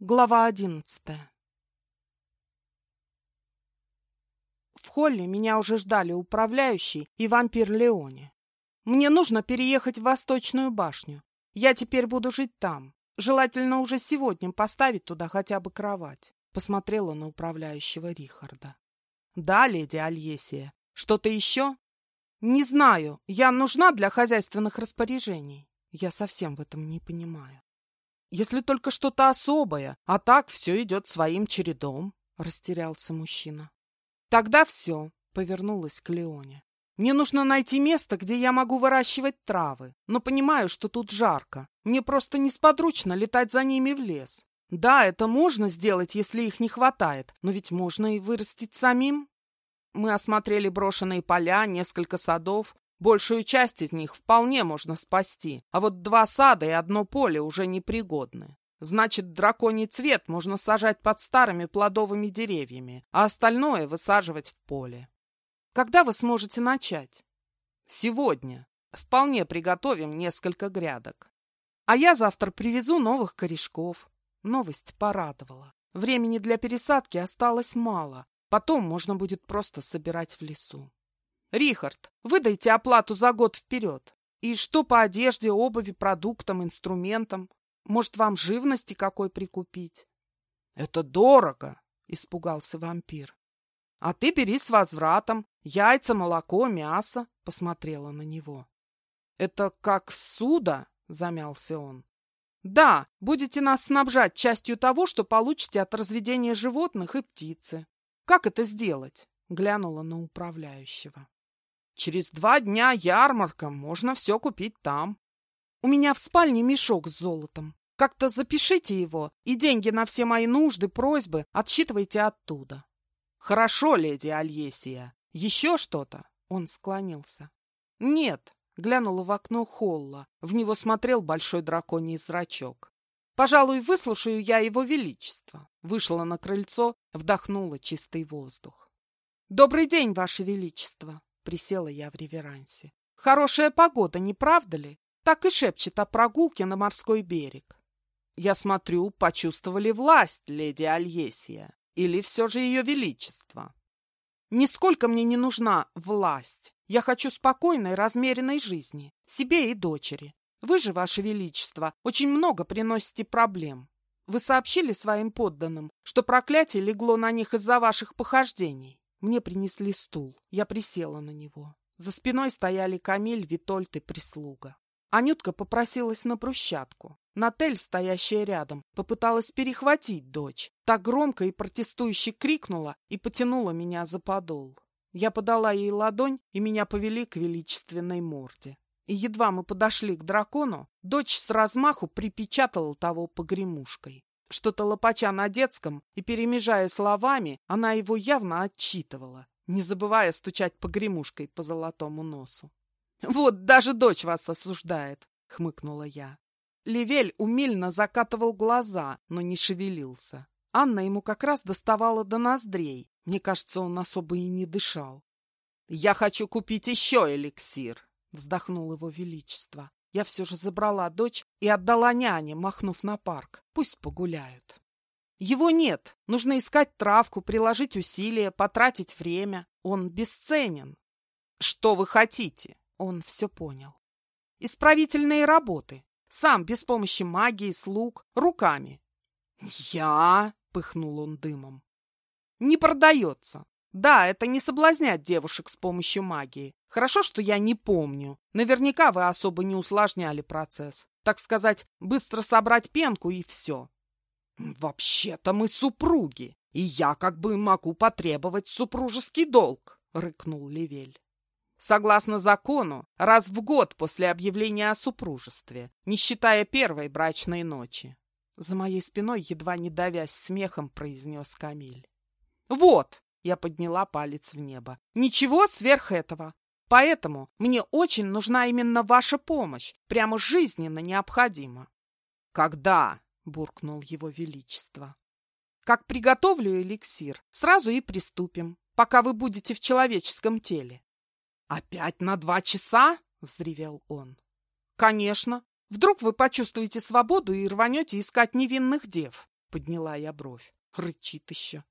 Глава одиннадцатая В холле меня уже ждали управляющий и вампир Леони. Мне нужно переехать в Восточную башню. Я теперь буду жить там. Желательно уже сегодня поставить туда хотя бы кровать. Посмотрела на управляющего Рихарда. Да, леди Альесия. Что-то еще? Не знаю. Я нужна для хозяйственных распоряжений. Я совсем в этом не понимаю. Если только что-то особое, а так все идет своим чередом, — растерялся мужчина. Тогда все, — повернулась к Леоне. Мне нужно найти место, где я могу выращивать травы, но понимаю, что тут жарко. Мне просто несподручно летать за ними в лес. Да, это можно сделать, если их не хватает, но ведь можно и вырастить самим. Мы осмотрели брошенные поля, несколько садов, Большую часть из них вполне можно спасти, а вот два сада и одно поле уже непригодны. Значит, драконий цвет можно сажать под старыми плодовыми деревьями, а остальное высаживать в поле. Когда вы сможете начать? Сегодня. Вполне приготовим несколько грядок. А я завтра привезу новых корешков. Новость порадовала. Времени для пересадки осталось мало. Потом можно будет просто собирать в лесу. Рихард, выдайте оплату за год вперед. И что по одежде, обуви, продуктам, инструментам? Может, вам живности какой прикупить? — Это дорого, — испугался вампир. — А ты бери с возвратом. Яйца, молоко, мясо, — посмотрела на него. — Это как суда, — замялся он. — Да, будете нас снабжать частью того, что получите от разведения животных и птицы. Как это сделать? — глянула на управляющего. Через два дня ярмарка, можно все купить там. У меня в спальне мешок с золотом. Как-то запишите его, и деньги на все мои нужды, просьбы отсчитывайте оттуда. Хорошо, леди Альесия. Еще что-то? Он склонился. Нет, глянула в окно холла. В него смотрел большой драконий зрачок. Пожалуй, выслушаю я его величество. Вышла на крыльцо, вдохнула чистый воздух. Добрый день, ваше величество. Присела я в реверансе. Хорошая погода, не правда ли? Так и шепчет о прогулке на морской берег. Я смотрю, почувствовали власть, леди Альесия. Или все же ее величество. Нисколько мне не нужна власть. Я хочу спокойной, размеренной жизни. Себе и дочери. Вы же, ваше величество, очень много приносите проблем. Вы сообщили своим подданным, что проклятие легло на них из-за ваших похождений. Мне принесли стул. Я присела на него. За спиной стояли Камиль, Витольд и прислуга. Анютка попросилась на брусчатку. Натель, стоящая рядом, попыталась перехватить дочь. Так громко и протестующе крикнула и потянула меня за подол. Я подала ей ладонь, и меня повели к величественной морде. И едва мы подошли к дракону, дочь с размаху припечатала того погремушкой. Что-то лопача на детском и перемежая словами, она его явно отчитывала, не забывая стучать погремушкой по золотому носу. «Вот даже дочь вас осуждает», — хмыкнула я. Левель умельно закатывал глаза, но не шевелился. Анна ему как раз доставала до ноздрей. Мне кажется, он особо и не дышал. «Я хочу купить еще эликсир», — вздохнул его величество. Я все же забрала дочь и отдала няне, махнув на парк. Пусть погуляют. Его нет. Нужно искать травку, приложить усилия, потратить время. Он бесценен. Что вы хотите? Он все понял. Исправительные работы. Сам, без помощи магии, слуг, руками. Я? Пыхнул он дымом. Не продается. Да, это не соблазнять девушек с помощью магии. Хорошо, что я не помню. Наверняка вы особо не усложняли процесс. Так сказать, быстро собрать пенку и все. Вообще-то мы супруги, и я как бы могу потребовать супружеский долг, рыкнул Левель. Согласно закону, раз в год после объявления о супружестве, не считая первой брачной ночи. За моей спиной, едва не давясь смехом, произнес Камиль. «Вот, я подняла палец в небо. «Ничего сверх этого. Поэтому мне очень нужна именно ваша помощь. Прямо жизненно необходима». «Когда?» — буркнул его величество. «Как приготовлю эликсир, сразу и приступим, пока вы будете в человеческом теле». «Опять на два часа?» — взревел он. «Конечно. Вдруг вы почувствуете свободу и рванете искать невинных дев. Подняла я бровь. Рычит еще.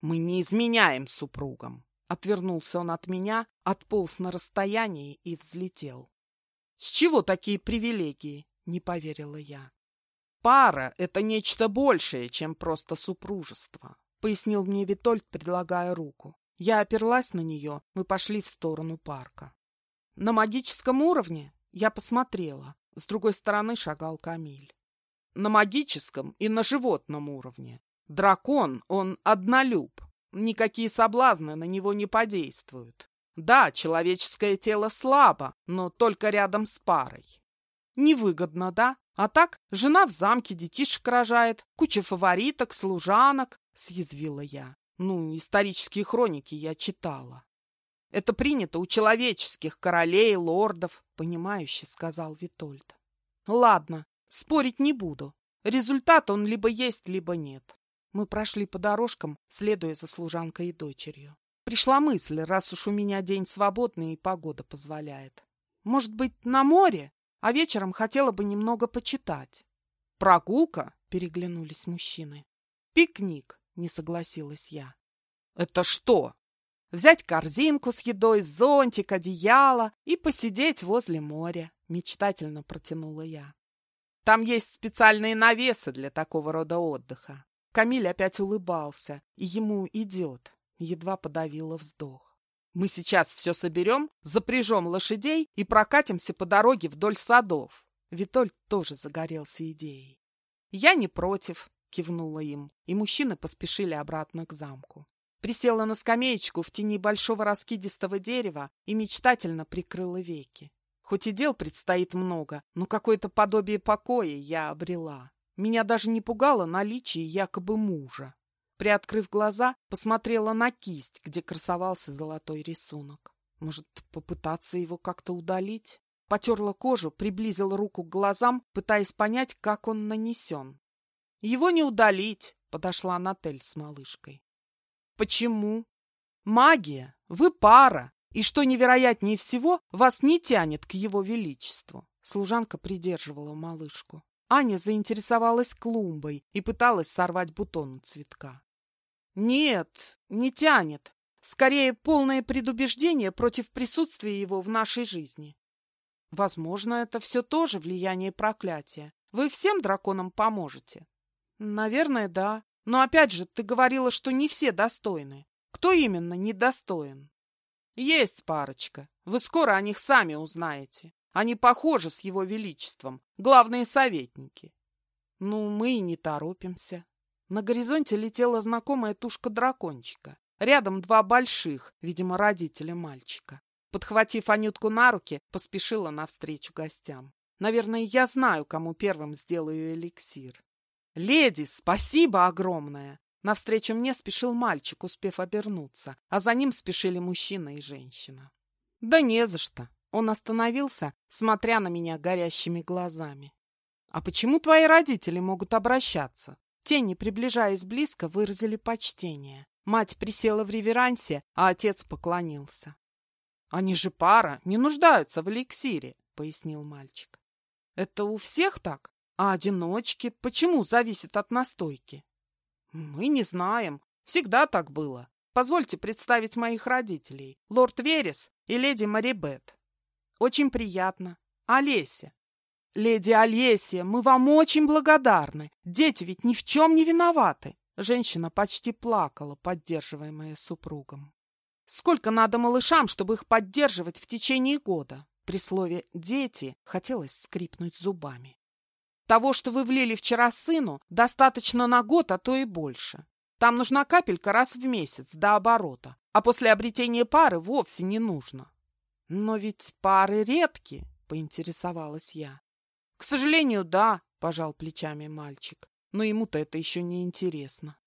Мы не изменяем супругам. Отвернулся он от меня, отполз на расстоянии и взлетел. С чего такие привилегии? Не поверила я. Пара — это нечто большее, чем просто супружество, пояснил мне Витольд, предлагая руку. Я оперлась на нее, мы пошли в сторону парка. На магическом уровне я посмотрела. С другой стороны шагал Камиль. На магическом и на животном уровне. Дракон, он однолюб. Никакие соблазны на него не подействуют. Да, человеческое тело слабо, но только рядом с парой. Невыгодно, да? А так, жена в замке детишек рожает, куча фавориток, служанок, съязвила я. Ну, исторические хроники я читала. Это принято у человеческих королей, лордов, понимающе сказал Витольд. Ладно, спорить не буду. Результат он либо есть, либо нет. Мы прошли по дорожкам, следуя за служанкой и дочерью. Пришла мысль, раз уж у меня день свободный и погода позволяет. Может быть, на море? А вечером хотела бы немного почитать. Прогулка? Переглянулись мужчины. Пикник, не согласилась я. Это что? Взять корзинку с едой, зонтик, одеяло и посидеть возле моря, мечтательно протянула я. Там есть специальные навесы для такого рода отдыха. Камиль опять улыбался, и ему идет. Едва подавила вздох. Мы сейчас все соберем, запряжем лошадей и прокатимся по дороге вдоль садов. Витольд тоже загорелся идеей. Я не против, кивнула им, и мужчины поспешили обратно к замку. Присела на скамеечку в тени большого раскидистого дерева и мечтательно прикрыла веки. Хоть и дел предстоит много, но какое-то подобие покоя я обрела. Меня даже не пугало наличие якобы мужа. Приоткрыв глаза, посмотрела на кисть, где красовался золотой рисунок. Может, попытаться его как-то удалить? Потерла кожу, приблизила руку к глазам, пытаясь понять, как он нанесен. Его не удалить, подошла Натель с малышкой. Почему? Магия. Вы пара. И что невероятнее всего, вас не тянет к его величеству. Служанка придерживала малышку. Аня заинтересовалась клумбой и пыталась сорвать бутон у цветка. Нет, не тянет. Скорее, полное предубеждение против присутствия его в нашей жизни. Возможно, это все тоже влияние проклятия. Вы всем драконам поможете? Наверное, да. Но опять же, ты говорила, что не все достойны. Кто именно недостоин? Есть парочка. Вы скоро о них сами узнаете. Они похожи с его величеством, главные советники. Ну, мы и не торопимся. На горизонте летела знакомая тушка дракончика. Рядом два больших, видимо, родители мальчика. Подхватив Анютку на руки, поспешила навстречу гостям. Наверное, я знаю, кому первым сделаю эликсир. «Леди, спасибо огромное!» Навстречу мне спешил мальчик, успев обернуться, а за ним спешили мужчина и женщина. «Да не за что!» Он остановился, смотря на меня горящими глазами. «А почему твои родители могут обращаться?» Тени, приближаясь близко, выразили почтение. Мать присела в реверансе, а отец поклонился. «Они же пара, не нуждаются в эликсире», — пояснил мальчик. «Это у всех так?» А одиночки почему зависят от настойки? Мы не знаем. Всегда так было. Позвольте представить моих родителей. Лорд Верес и леди Марибет. Очень приятно. Олеся. Леди Олеся, мы вам очень благодарны. Дети ведь ни в чем не виноваты. Женщина почти плакала, поддерживаемая супругом. Сколько надо малышам, чтобы их поддерживать в течение года? При слове «дети» хотелось скрипнуть зубами. Того, что вы влили вчера сыну, достаточно на год, а то и больше. Там нужна капелька раз в месяц, до оборота, а после обретения пары вовсе не нужно. Но ведь пары редки, поинтересовалась я. К сожалению, да, пожал плечами мальчик, но ему-то это еще не интересно.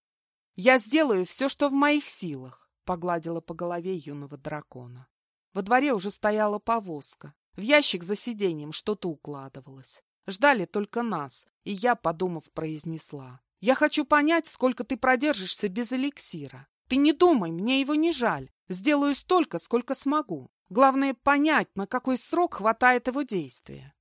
Я сделаю все, что в моих силах, погладила по голове юного дракона. Во дворе уже стояла повозка. В ящик за сиденьем что-то укладывалось. Ждали только нас, и я, подумав, произнесла. «Я хочу понять, сколько ты продержишься без эликсира. Ты не думай, мне его не жаль. Сделаю столько, сколько смогу. Главное понять, на какой срок хватает его действия».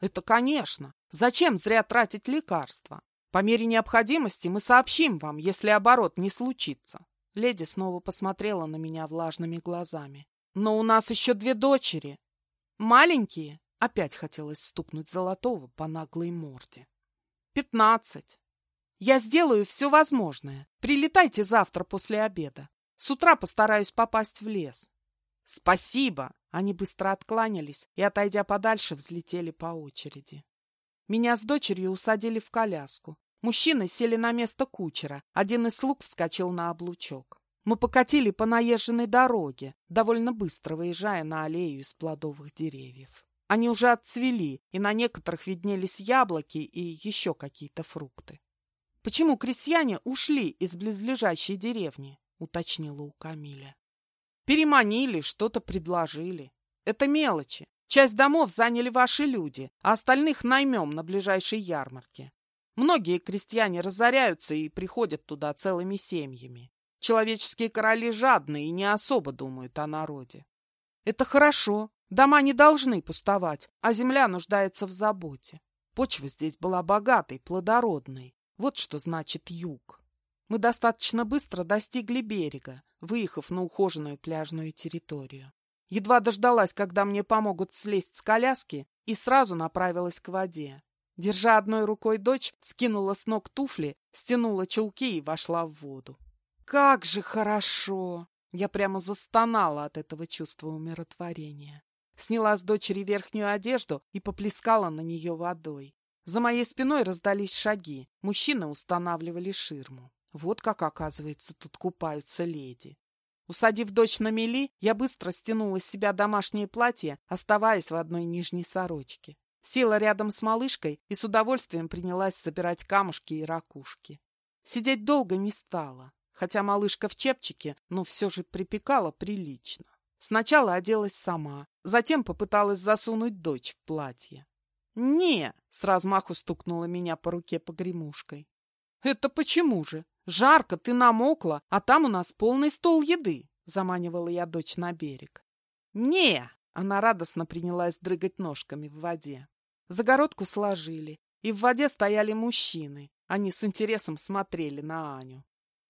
«Это конечно. Зачем зря тратить лекарства? По мере необходимости мы сообщим вам, если оборот не случится. Леди снова посмотрела на меня влажными глазами. Но у нас еще две дочери. Маленькие? Опять хотелось стукнуть Золотого по наглой морде. Пятнадцать. Я сделаю все возможное. Прилетайте завтра после обеда. С утра постараюсь попасть в лес. Спасибо. Они быстро откланялись и, отойдя подальше, взлетели по очереди. Меня с дочерью усадили в коляску. Мужчины сели на место кучера. Один из слуг вскочил на облучок. Мы покатили по наезженной дороге, довольно быстро выезжая на аллею из плодовых деревьев. Они уже отцвели, и на некоторых виднелись яблоки и еще какие-то фрукты. «Почему крестьяне ушли из близлежащей деревни?» — уточнила у Камиля. «Переманили, что-то предложили. Это мелочи. Часть домов заняли ваши люди, а остальных наймем на ближайшей ярмарке. Многие крестьяне разоряются и приходят туда целыми семьями. Человеческие короли жадные и не особо думают о народе. Это хорошо. Дома не должны пустовать, а земля нуждается в заботе. Почва здесь была богатой, плодородной. Вот что значит юг. Мы достаточно быстро достигли берега, выехав на ухоженную пляжную территорию. Едва дождалась, когда мне помогут слезть с коляски, и сразу направилась к воде. Держа одной рукой дочь, скинула с ног туфли, стянула чулки и вошла в воду. Как же хорошо! Я прямо застонала от этого чувства умиротворения. Сняла с дочери верхнюю одежду и поплескала на нее водой. За моей спиной раздались шаги. Мужчины устанавливали ширму. Вот как, оказывается, тут купаются леди. Усадив дочь на мели, я быстро стянула с себя домашнее платье, оставаясь в одной нижней сорочке. Села рядом с малышкой и с удовольствием принялась собирать камушки и ракушки. Сидеть долго не стала, хотя малышка в чепчике, но все же припекала прилично. Сначала оделась сама, затем попыталась засунуть дочь в платье. «Не!» — с размаху стукнула меня по руке погремушкой. «Это почему же? Жарко, ты намокла, а там у нас полный стол еды!» — заманивала я дочь на берег. «Не!» — она радостно принялась дрыгать ножками в воде. Загородку сложили, и в воде стояли мужчины. Они с интересом смотрели на Аню.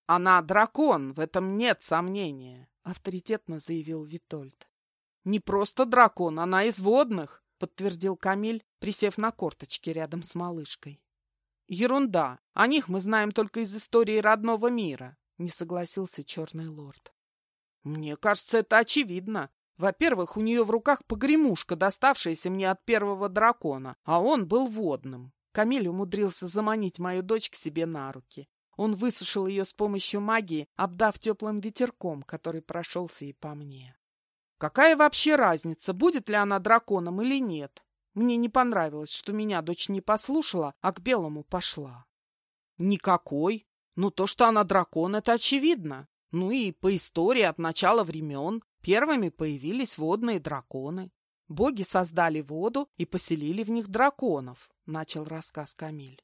«Она дракон, в этом нет сомнения», — авторитетно заявил Витольд. «Не просто дракон, она из водных», — подтвердил Камиль, присев на корточки рядом с малышкой. «Ерунда. О них мы знаем только из истории родного мира», — не согласился черный лорд. «Мне кажется, это очевидно. Во-первых, у нее в руках погремушка, доставшаяся мне от первого дракона, а он был водным. Камиль умудрился заманить мою дочь к себе на руки. Он высушил ее с помощью магии, обдав теплым ветерком, который прошелся и по мне. Какая вообще разница, будет ли она драконом или нет? Мне не понравилось, что меня дочь не послушала, а к белому пошла. Никакой. Ну, то, что она дракон, это очевидно. Ну и по истории от начала времен первыми появились водные драконы. Боги создали воду и поселили в них драконов, начал рассказ Камиль.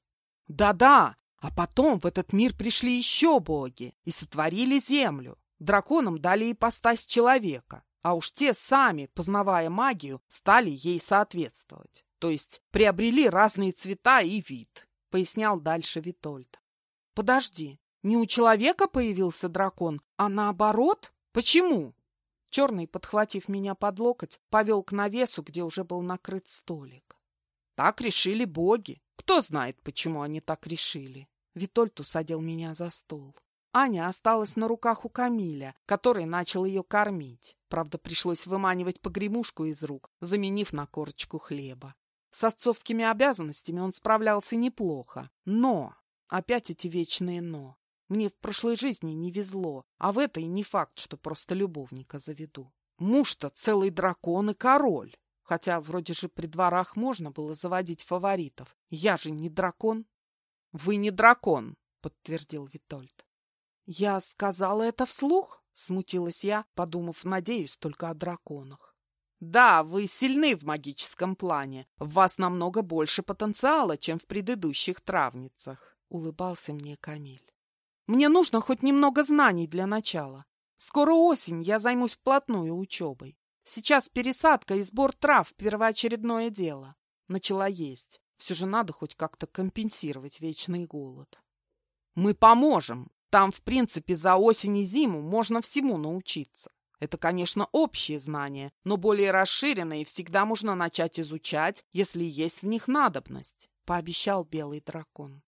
Да-да, а потом в этот мир пришли еще боги и сотворили землю. Драконам дали ипостась человека а уж те сами, познавая магию, стали ей соответствовать. То есть приобрели разные цвета и вид, пояснял дальше Витольд. Подожди, не у человека появился дракон, а наоборот? Почему? Черный, подхватив меня под локоть, повел к навесу, где уже был накрыт столик. Так решили боги. Кто знает, почему они так решили. Витольд усадил меня за стол. Аня осталась на руках у Камиля, который начал ее кормить. Правда, пришлось выманивать погремушку из рук, заменив на корочку хлеба. С отцовскими обязанностями он справлялся неплохо. Но! Опять эти вечные «но». Мне в прошлой жизни не везло, а в этой не факт, что просто любовника заведу. Муж-то целый дракон и король. Хотя вроде же при дворах можно было заводить фаворитов. Я же не дракон. — Вы не дракон, — подтвердил Витольд. «Я сказала это вслух?» — смутилась я, подумав, надеюсь, только о драконах. «Да, вы сильны в магическом плане. В вас намного больше потенциала, чем в предыдущих травницах», — улыбался мне Камиль. «Мне нужно хоть немного знаний для начала. Скоро осень, я займусь вплотную учебой. Сейчас пересадка и сбор трав — первоочередное дело. Начала есть. Все же надо хоть как-то компенсировать вечный голод. Мы поможем. Там, в принципе, за осень и зиму можно всему научиться. Это, конечно, общие знания, но более расширенные всегда можно начать изучать, если есть в них надобность, — пообещал белый дракон.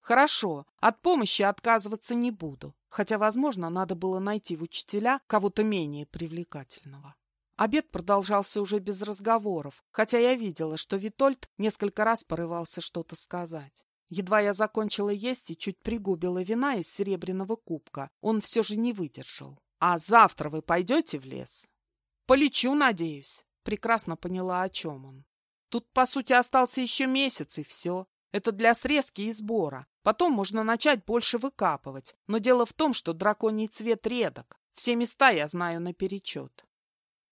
Хорошо, от помощи отказываться не буду, хотя, возможно, надо было найти в учителя кого-то менее привлекательного. Обед продолжался уже без разговоров, хотя я видела, что Витольд несколько раз порывался что-то сказать. Едва я закончила есть и чуть пригубила вина из серебряного кубка, он все же не выдержал. «А завтра вы пойдете в лес?» «Полечу, надеюсь», — прекрасно поняла, о чем он. «Тут, по сути, остался еще месяц, и все. Это для срезки и сбора. Потом можно начать больше выкапывать. Но дело в том, что драконий цвет редок. Все места я знаю наперечет.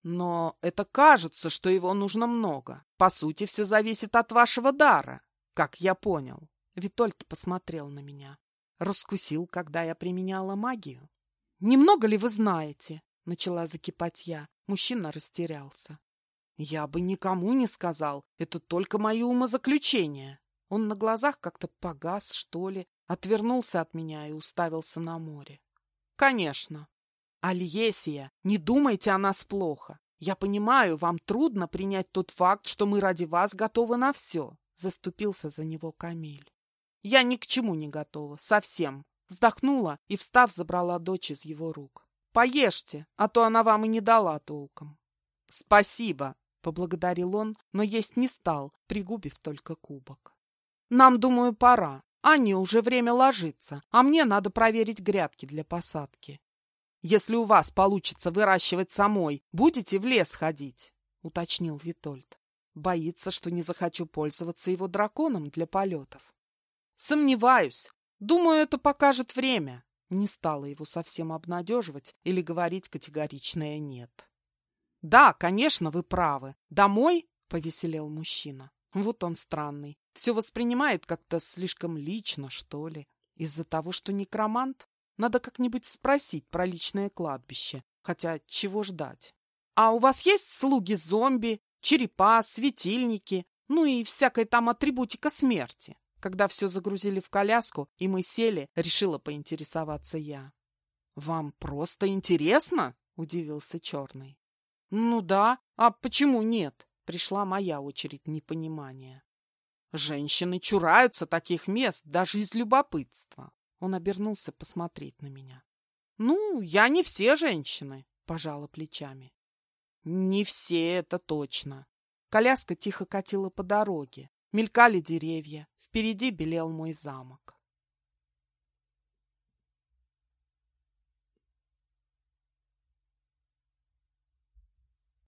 Но это кажется, что его нужно много. По сути, все зависит от вашего дара, как я понял. Витольд посмотрел на меня. Раскусил, когда я применяла магию. «Немного ли вы знаете?» — начала закипать я. Мужчина растерялся. «Я бы никому не сказал. Это только мои умозаключения». Он на глазах как-то погас, что ли, отвернулся от меня и уставился на море. «Конечно. Альесия, не думайте о нас плохо. Я понимаю, вам трудно принять тот факт, что мы ради вас готовы на все», — заступился за него Камиль. «Я ни к чему не готова, совсем». Вздохнула и, встав, забрала дочь из его рук. «Поешьте, а то она вам и не дала толком». «Спасибо», — поблагодарил он, но есть не стал, пригубив только кубок. Нам, думаю, пора. Анне уже время ложиться, а мне надо проверить грядки для посадки. Если у вас получится выращивать самой, будете в лес ходить, — уточнил Витольд. Боится, что не захочу пользоваться его драконом для полетов. Сомневаюсь. Думаю, это покажет время. Не стала его совсем обнадеживать или говорить категоричное «нет». «Да, конечно, вы правы. Домой?» — повеселел мужчина. Вот он странный. Все воспринимает как-то слишком лично, что ли. Из-за того, что некромант? Надо как-нибудь спросить про личное кладбище. Хотя чего ждать? А у вас есть слуги-зомби, черепа, светильники, ну и всякая там атрибутика смерти? Когда все загрузили в коляску, и мы сели, решила поинтересоваться я. «Вам просто интересно?» — удивился Черный. «Ну да, а почему нет?» Пришла моя очередь непонимания. Женщины чураются таких мест даже из любопытства. Он обернулся посмотреть на меня. Ну, я не все женщины, пожала плечами. Не все, это точно. Коляска тихо катила по дороге. Мелькали деревья. Впереди белел мой замок.